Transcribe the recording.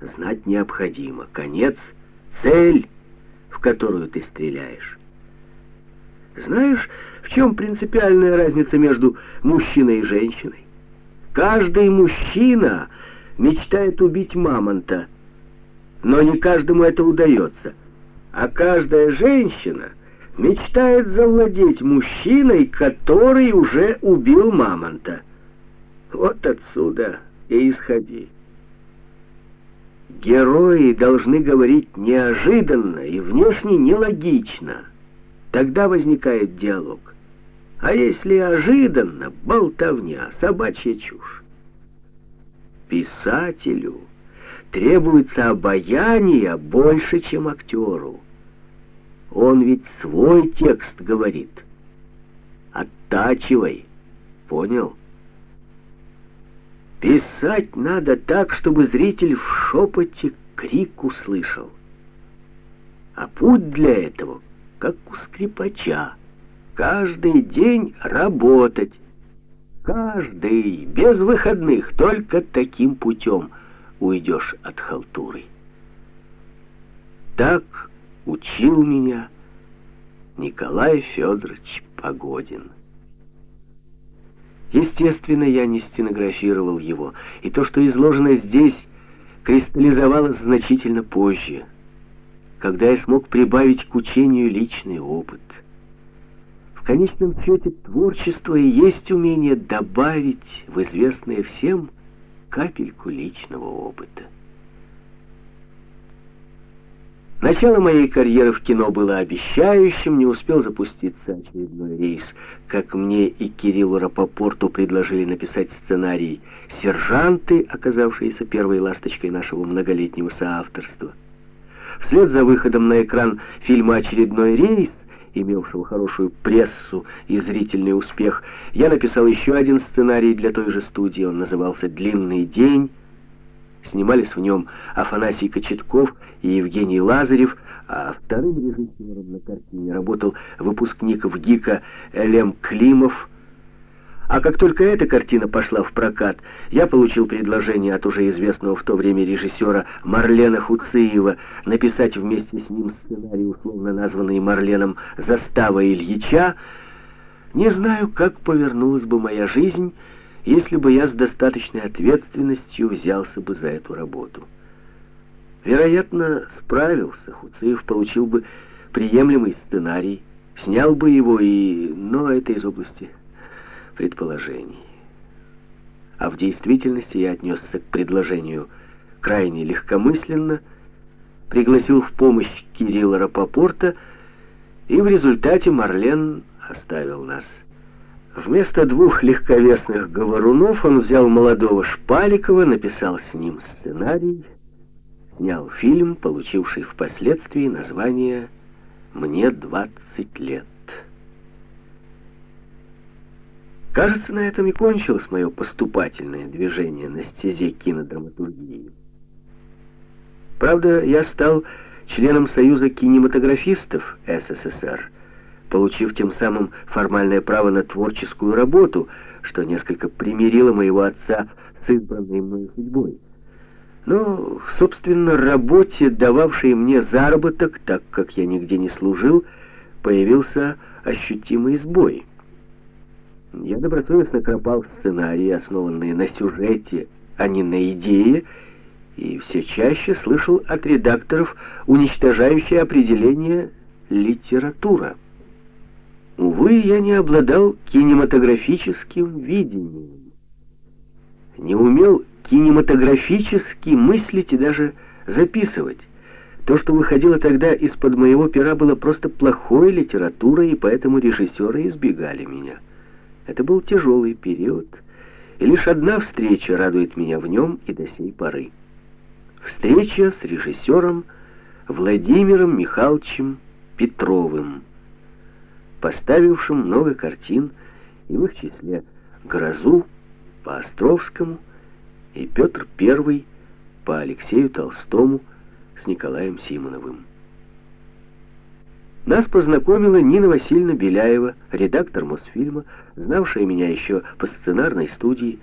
знать необходимо. Конец — цель, в которую ты стреляешь. Знаешь, в чем принципиальная разница между мужчиной и женщиной? Каждый мужчина мечтает убить мамонта, но не каждому это удается. А каждая женщина мечтает завладеть мужчиной, который уже убил мамонта. Вот отсюда и исходи. Герои должны говорить неожиданно и внешне нелогично. Тогда возникает диалог. А если ожиданно, болтовня, собачья чушь. Писателю требуется обаяние больше, чем актеру. Он ведь свой текст говорит. Оттачивай. Понял? Писать надо так, чтобы зритель в шепоте крик услышал. А путь для этого, как у скрипача, каждый день работать. Каждый, без выходных, только таким путем уйдешь от халтуры. Так учил меня Николай Федорович Погодин. Естественно, я не стенографировал его, и то, что изложено здесь, кристаллизовалось значительно позже, когда я смог прибавить к учению личный опыт. В конечном счете, творчество и есть умение добавить в известное всем капельку личного опыта. Начало моей карьеры в кино было обещающим, не успел запуститься очередной рейс. Как мне и Кириллу Рапопорту предложили написать сценарий «Сержанты», оказавшиеся первой ласточкой нашего многолетнего соавторства. Вслед за выходом на экран фильма «Очередной рейс», имевшего хорошую прессу и зрительный успех, я написал еще один сценарий для той же студии. Он назывался «Длинный день». Снимались в нем Афанасий Кочетков и Евгений Лазарев, а вторым режиссером на картине работал выпускник ВГИКа Элем Климов. А как только эта картина пошла в прокат, я получил предложение от уже известного в то время режиссера Марлена Хуциева написать вместе с ним сценарий, условно названный Марленом «Застава Ильича». Не знаю, как повернулась бы моя жизнь, если бы я с достаточной ответственностью взялся бы за эту работу. Вероятно, справился, Хуциев получил бы приемлемый сценарий, снял бы его и... Но это из области предположений. А в действительности я отнесся к предложению крайне легкомысленно, пригласил в помощь Кирилла Рапопорта, и в результате Марлен оставил нас. Вместо двух легковесных говорунов он взял молодого Шпаликова, написал с ним сценарий, снял фильм, получивший впоследствии название «Мне 20 лет». Кажется, на этом и кончилось мое поступательное движение на стезе кинодраматургии. Правда, я стал членом Союза кинематографистов СССР, получив тем самым формальное право на творческую работу, что несколько примирило моего отца с избранной мною судьбой. Но, собственно, работе, дававшей мне заработок, так как я нигде не служил, появился ощутимый сбой. Я добросовестно кропал сценарии, основанные на сюжете, а не на идее, и все чаще слышал от редакторов уничтожающее определение «литература». Увы, я не обладал кинематографическим видением. Не умел кинематографически мыслить и даже записывать. То, что выходило тогда из-под моего пера, было просто плохой литературой, и поэтому режиссеры избегали меня. Это был тяжелый период, и лишь одна встреча радует меня в нем и до сей поры. Встреча с режиссером Владимиром Михайловичем Петровым, поставившим много картин, и в их числе «Грозу» по Островскому и «Петр I» по Алексею Толстому с Николаем Симоновым. Нас познакомила Нина Васильевна Беляева, редактор Мосфильма, знавшая меня еще по сценарной студии,